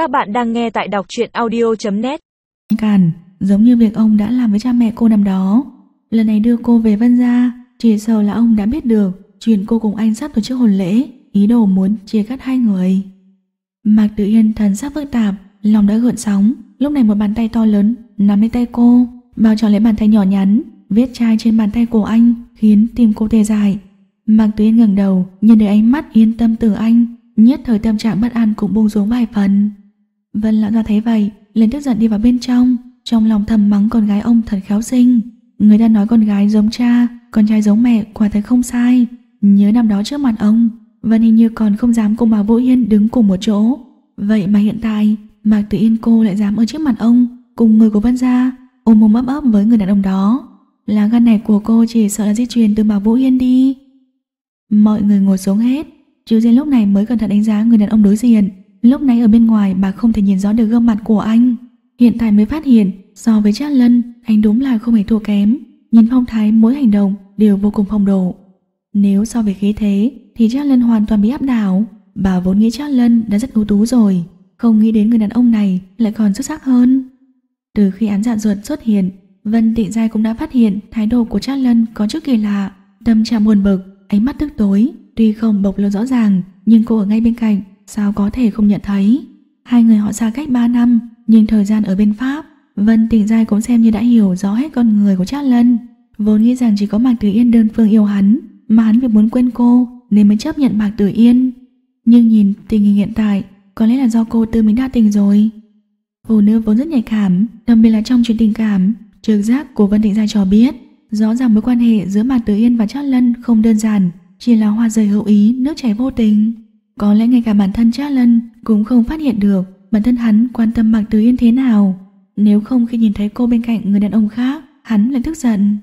Các bạn đang nghe tại đọc truyện audio.net Càn, giống như việc ông đã làm với cha mẹ cô năm đó. Lần này đưa cô về Vân Gia, chỉ sợ là ông đã biết được chuyện cô cùng anh sắp tổ chức hôn lễ, ý đồ muốn chia cắt hai người. Mạc Tử Yên thần sắc phức tạp, lòng đã gợn sóng, lúc này một bàn tay to lớn nắm lấy tay cô, bao tròn lấy bàn tay nhỏ nhắn, viết chai trên bàn tay của anh, khiến tim cô tê dại. Mạc Tử Yên ngẩng đầu, nhìn thấy ánh mắt yên tâm từ anh, nhất thời tâm trạng bất an cũng buông xuống vài phần. Vân lão ra thấy vậy, liền tức giận đi vào bên trong, trong lòng thầm mắng con gái ông thật khéo sinh. Người ta nói con gái giống cha, con trai giống mẹ quả thật không sai. Nhớ năm đó trước mặt ông, Vân hình như còn không dám cùng bà Vũ Yên đứng cùng một chỗ. Vậy mà hiện tại, Mạc Tử Yên cô lại dám ở trước mặt ông, cùng người của Vân gia, ôm ôm ấp ấp với người đàn ông đó. Lá gan này của cô chỉ sợ là di truyền từ bà Vũ Yên đi. Mọi người ngồi xuống hết, Trừ Diên lúc này mới cẩn thận đánh giá người đàn ông đối diện. Lúc này ở bên ngoài bà không thể nhìn rõ được gương mặt của anh. Hiện tại mới phát hiện, so với Trác Lân, anh đúng là không hề thua kém. Nhìn phong thái mỗi hành động đều vô cùng phong độ. Nếu so với khí thế, thì Trác Lân hoàn toàn bị áp đảo. Bà vốn nghĩ Trác Lân đã rất ưu tú rồi, không nghĩ đến người đàn ông này lại còn xuất sắc hơn. Từ khi án dạ ruột xuất hiện, Vân Tị Giai cũng đã phát hiện thái độ của Trác Lân có chút kỳ lạ, tâm trạng buồn bực, ánh mắt tức tối, tuy không bộc lộ rõ ràng, nhưng cô ở ngay bên cạnh, sao có thể không nhận thấy. Hai người họ xa cách 3 năm, nhưng thời gian ở bên Pháp, Vân Tị Giai cũng xem như đã hiểu rõ hết con người của Trác Lân. Vốn nghĩ rằng chỉ có Mạc Tử Yên đơn phương yêu hắn, mà hắn vì muốn quên cô nên mới chấp nhận Mạc Tử Yên. Nhưng nhìn tình hình hiện tại, có lẽ là do cô tự mình đa tình rồi. Phụ nữ vốn rất nhạy cảm, đặc biệt là trong chuyện tình cảm, trực giác của Vân Tịnh Giai cho biết, rõ ràng mối quan hệ giữa Mạc Tử Yên và Trác Lân không đơn giản, chỉ là hoa rời hữu ý, nước chảy vô tình. Có lẽ ngay cả bản thân Trác Lân cũng không phát hiện được bản thân hắn quan tâm Mạc Tử Yên thế nào. Nếu không khi nhìn thấy cô bên cạnh người đàn ông khác, hắn lại tức giận.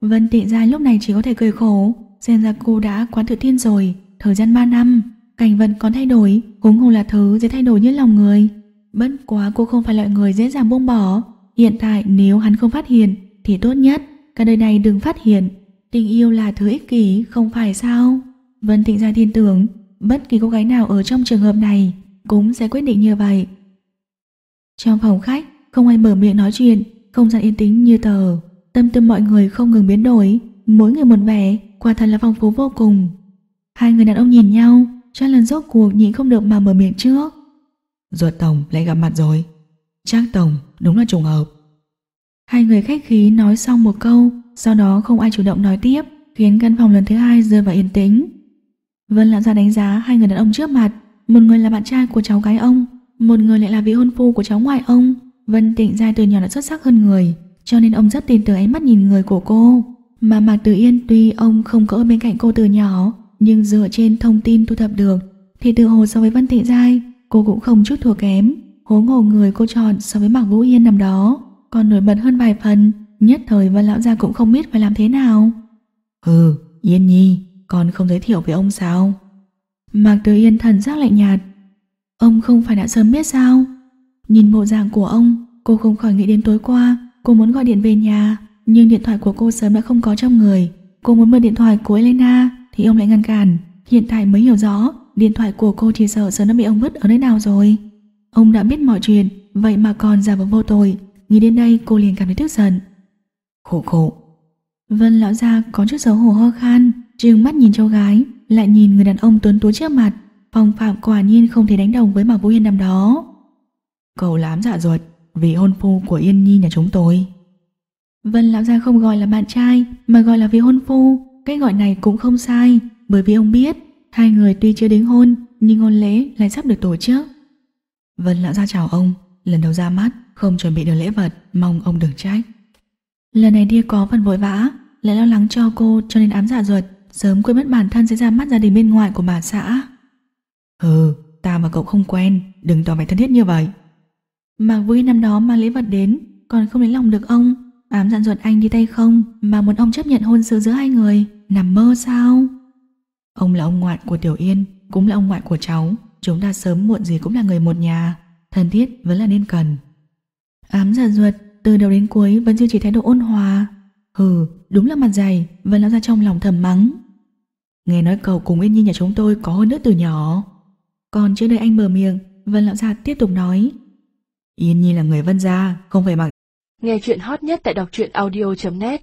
Vân Tịnh Giai lúc này chỉ có thể cười khổ, xem ra cô đã quá tự tin rồi, thời gian 3 năm, cảnh vật còn thay đổi, cũng không là thứ dễ thay đổi như lòng người. Bất quá cô không phải loại người dễ dàng buông bỏ, hiện tại nếu hắn không phát hiện thì tốt nhất cả đời này đừng phát hiện. Tình yêu là thứ ích kỷ, không phải sao? Vân Tịnh Giai tin tưởng, bất kỳ cô gái nào ở trong trường hợp này cũng sẽ quyết định như vậy. Trong phòng khách, không ai mở miệng nói chuyện, không gian yên tĩnh như tờ. Tâm tư mọi người không ngừng biến đổi, mỗi người một vẻ, quả thật là phong phú vô cùng. Hai người đàn ông nhìn nhau, cho lần rốt cuộc nhịn không được mà mở miệng trước. Ruột Tổng lại gặp mặt rồi. Trác Tổng, đúng là trùng hợp. Hai người khách khí nói xong một câu, sau đó không ai chủ động nói tiếp, khiến căn phòng lần thứ hai rơi vào yên tĩnh. Vân lão ra đánh giá hai người đàn ông trước mặt, một người là bạn trai của cháu gái ông, một người lại là vị hôn phu của cháu ngoại ông. Vân Tịnh Giai từ nhỏ đã xuất sắc hơn người, cho nên ông rất tin tưởng ánh mắt nhìn người của cô. Mà Mạc Tử Yên tuy ông không có ở bên cạnh cô từ nhỏ, nhưng dựa trên thông tin thu thập được, thì từ hồ so với Vân Tịnh Giai, cô cũng không chút thua kém. Hố ngổ người cô chọn so với Mạc Vũ Yên năm đó, còn nổi bật hơn vài phần, nhất thời Vân Lão Gia cũng không biết phải làm thế nào. Ừ, Yên Nhi, con không giới thiệu với ông sao? Mạc Tử Yên thần sắc lạnh nhạt. Ông không phải đã sớm biết sao? Nhìn bộ dạng của ông, cô không khỏi nghĩ đến tối qua, cô muốn gọi điện về nhà, nhưng điện thoại của cô sớm đã không có trong người. Cô muốn mượn điện thoại của Elena thì ông lại ngăn cản. Hiện tại mới hiểu rõ, điện thoại của cô chỉ sợ sớm đã bị ông vứt ở nơi nào rồi. Ông đã biết mọi chuyện, vậy mà còn giả vờ vô tội. Nghĩ đến đây cô liền cảm thấy tức giận. Khổ khổ. Vân lão gia có chút xấu hổ ho khan, trừng mắt nhìn cháu gái, lại nhìn người đàn ông tuấn tú trước mặt. Phong phạm quả nhiên không thể đánh đồng với Mạc Vũ Yên năm đó. Cậu lám dạ ruột vì hôn phu của Yên Nhi nhà chúng tôi. Vân lão gia không gọi là bạn trai mà gọi là vị hôn phu, cái gọi này cũng không sai, bởi vì ông biết hai người tuy chưa đính hôn nhưng hôn lễ lại sắp được tổ chức. Vân lão gia chào ông, lần đầu ra mắt không chuẩn bị được lễ vật, mong ông đừng trách. Lần này đi có phần vội vã, lại lo lắng cho cô cho nên ám dạ ruột, sớm quên mất bản thân sẽ ra mắt gia đình bên ngoài của bà xã. hừ, ta và cậu không quen, đừng tỏ vẻ thân thiết như vậy. Mạc Vui năm đó mang lễ vật đến, còn không lấy lòng được ông, ám dặn ruột anh đi tay không mà muốn ông chấp nhận hôn sự giữa hai người, nằm mơ sao? Ông là ông ngoại của Tiểu Yên, cũng là ông ngoại của cháu, chúng ta sớm muộn gì cũng là người một nhà, thân thiết vẫn là nên cần. Ám dặn ruột từ đầu đến cuối vẫn duy trì thái độ ôn hòa. Hừ, đúng là mặt dày, vẫn lão ra trong lòng thầm mắng. Nghe nói cậu cùng Yên Nhi nhà chúng tôi có hôn nước từ nhỏ. Còn chưa đợi anh mở miệng, Vân lão gia tiếp tục nói. Yên Nhi là người Vân gia, không phải mặc. Nghe chuyện hot nhất tại đọc truyện audio.net